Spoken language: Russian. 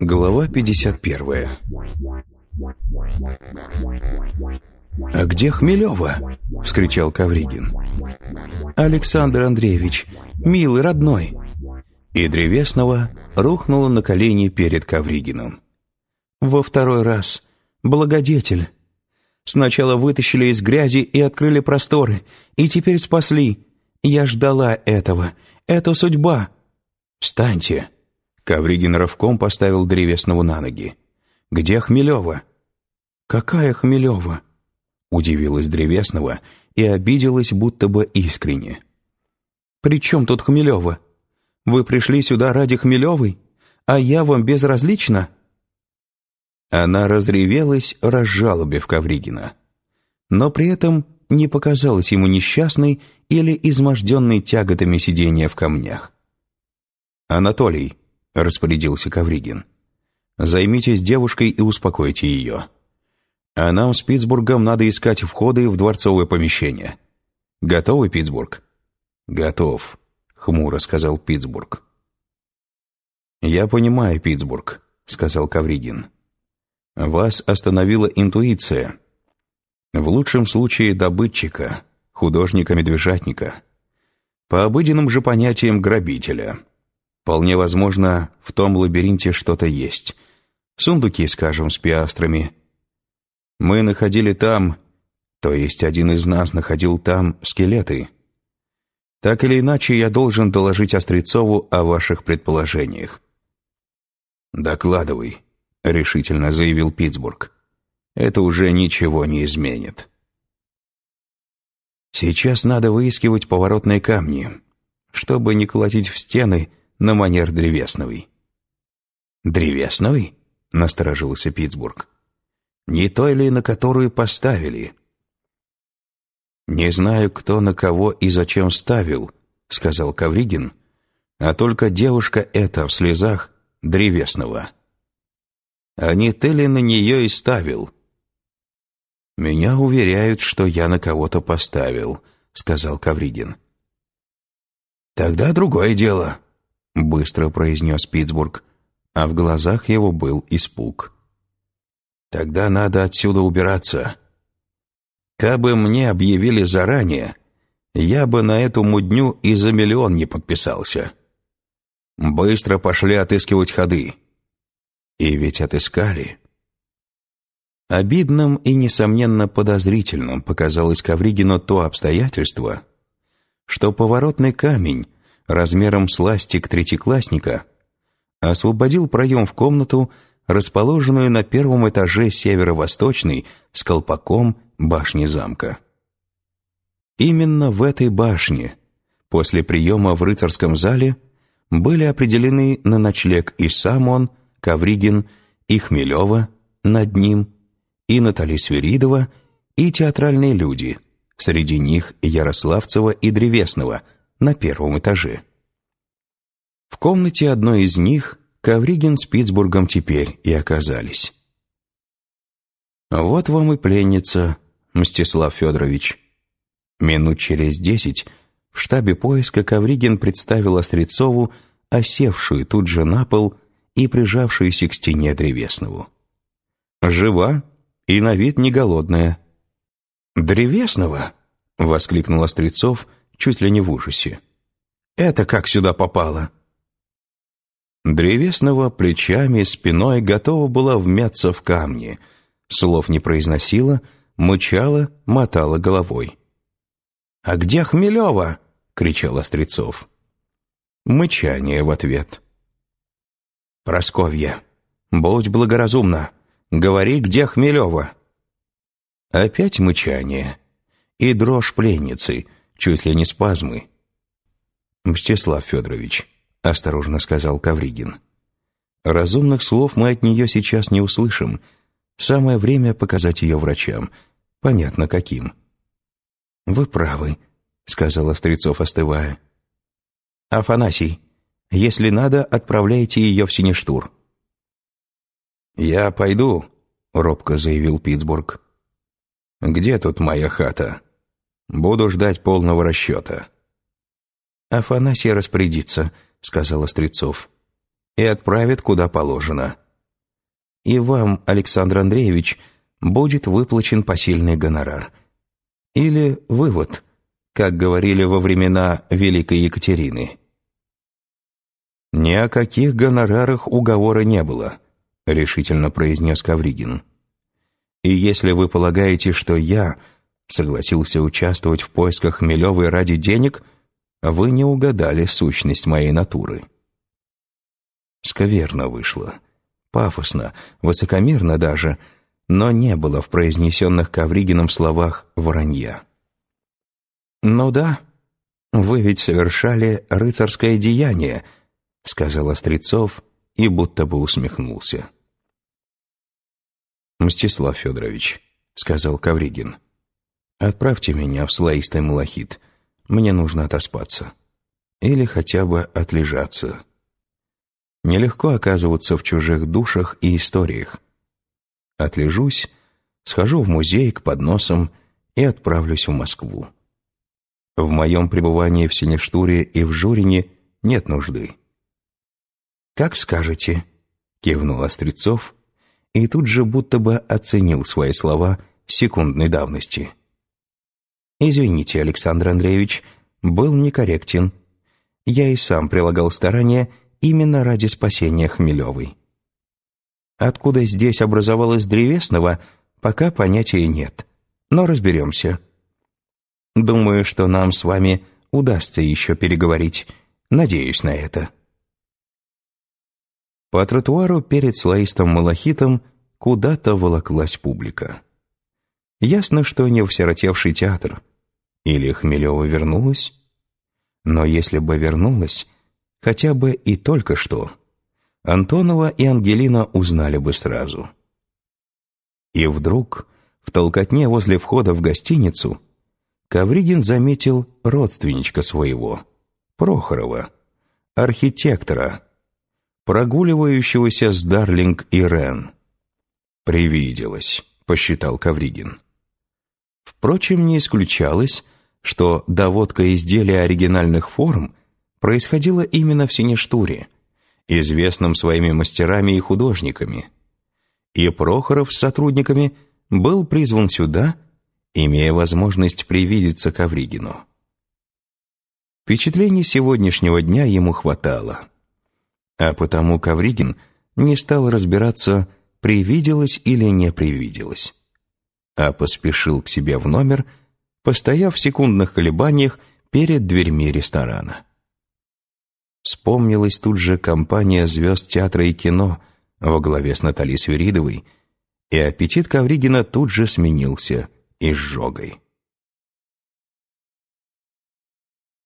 Глава 51 «А где Хмелева?» — вскричал Кавригин. «Александр Андреевич, милый, родной!» И Древесного рухнула на колени перед Кавригиным. «Во второй раз. Благодетель. Сначала вытащили из грязи и открыли просторы, и теперь спасли. Я ждала этого. Это судьба. Встаньте!» Ковригин рывком поставил Древесного на ноги. «Где Хмелева?» «Какая Хмелева?» Удивилась Древесного и обиделась будто бы искренне. «При чем тут Хмелева? Вы пришли сюда ради Хмелевой, а я вам безразлична?» Она разревелась, разжалобив Ковригина. Но при этом не показалась ему несчастной или изможденной тяготами сидения в камнях. «Анатолий», — распорядился Ковригин, — «займитесь девушкой и успокойте ее. А нам с Питтсбургом надо искать входы в дворцовое помещение. Готовы, Питтсбург?» «Готов», — хмуро сказал Питтсбург. «Я понимаю, Питтсбург», — сказал Ковригин. «Вас остановила интуиция. В лучшем случае добытчика, художника-медвежатника. По обыденным же понятиям грабителя». Вполне возможно, в том лабиринте что-то есть. Сундуки, скажем, с пиастрами. Мы находили там, то есть один из нас находил там скелеты. Так или иначе, я должен доложить Острецову о ваших предположениях. «Докладывай», — решительно заявил Питтсбург. «Это уже ничего не изменит». Сейчас надо выискивать поворотные камни, чтобы не колотить в стены на манер древесновой. «Древесновой?» — насторожился Питтсбург. «Не той ли, на которую поставили?» «Не знаю, кто на кого и зачем ставил», — сказал Кавригин, «а только девушка эта в слезах древесного. А не ты ли на нее и ставил?» «Меня уверяют, что я на кого-то поставил», — сказал Кавригин. «Тогда другое дело», быстро произнес Питтсбург, а в глазах его был испуг. «Тогда надо отсюда убираться. Кабы мне объявили заранее, я бы на эту мудню и за миллион не подписался. Быстро пошли отыскивать ходы. И ведь отыскали». Обидным и, несомненно, подозрительным показалось Ковригину то обстоятельство, что поворотный камень, размером с ластик третьеклассника, освободил проем в комнату, расположенную на первом этаже северо-восточной с колпаком башни замка. Именно в этой башне, после приема в рыцарском зале, были определены на ночлег и сам он, Ковригин, и Хмелева над ним, и Натали Свиридова, и театральные люди, среди них Ярославцева и Древесного – на первом этаже. В комнате одной из них Ковригин с Питтсбургом теперь и оказались. «Вот вам и пленница, Мстислав Федорович». Минут через десять в штабе поиска Ковригин представил Острецову осевшую тут же на пол и прижавшуюся к стене Древеснову. «Жива и на вид не голодная». «Древесного?» — воскликнул Острецов, чуть ли не в ужасе. «Это как сюда попало?» Древесного плечами, спиной готова была вмяться в камни, слов не произносила, мычала, мотала головой. «А где Хмелева?» — кричал Острецов. Мычание в ответ. «Просковья, будь благоразумна, говори, где Хмелева?» Опять мычание и дрожь пленницы — чуть ли не спазмы. «Мстислав Федорович», — осторожно сказал Кавригин, «разумных слов мы от нее сейчас не услышим. Самое время показать ее врачам. Понятно, каким». «Вы правы», — сказал Острецов, остывая. «Афанасий, если надо, отправляйте ее в Синештур». «Я пойду», — робко заявил Питтсбург. Где тут моя хата? Буду ждать полного расчета». «Афанасий распорядится», — сказал Острецов, — «и отправит куда положено. И вам, Александр Андреевич, будет выплачен посильный гонорар. Или вывод, как говорили во времена Великой Екатерины». «Ни о каких гонорарах уговора не было», — решительно произнес Кавригин. «И если вы полагаете, что я согласился участвовать в поисках Хмелевой ради денег, вы не угадали сущность моей натуры». Скверно вышло, пафосно, высокомерно даже, но не было в произнесенных Кавригином словах вранья. «Ну да, вы ведь совершали рыцарское деяние», — сказал Острецов и будто бы усмехнулся. «Мстислав Федорович», — сказал Кавригин, — «отправьте меня в слоистый малахит. Мне нужно отоспаться. Или хотя бы отлежаться. Нелегко оказываться в чужих душах и историях. Отлежусь, схожу в музей к подносам и отправлюсь в Москву. В моем пребывании в Синештуре и в Журине нет нужды». «Как скажете», — кивнул Острецов, и тут же будто бы оценил свои слова секундной давности. «Извините, Александр Андреевич, был некорректен. Я и сам прилагал старания именно ради спасения Хмелевой. Откуда здесь образовалось древесного, пока понятия нет. Но разберемся. Думаю, что нам с вами удастся еще переговорить. Надеюсь на это». По тротуару перед слоистым малахитом куда-то волоклась публика. Ясно, что не всеротевший театр. Или Хмелева вернулась? Но если бы вернулась, хотя бы и только что, Антонова и Ангелина узнали бы сразу. И вдруг, в толкотне возле входа в гостиницу, Ковригин заметил родственничка своего, Прохорова, архитектора, прогуливающегося с Дарлинг и Рен. «Привиделось», — посчитал Кавригин. Впрочем, не исключалось, что доводка изделия оригинальных форм происходила именно в Синештуре, известном своими мастерами и художниками. И Прохоров с сотрудниками был призван сюда, имея возможность привидеться Кавригину. Впечатлений сегодняшнего дня ему хватало. А потому Кавригин не стал разбираться, привиделось или не привиделось, а поспешил к себе в номер, постояв в секундных колебаниях перед дверьми ресторана. Вспомнилась тут же компания звезд театра и кино во главе с Натальей Свиридовой, и аппетит Ковригина тут же сменился изжогой.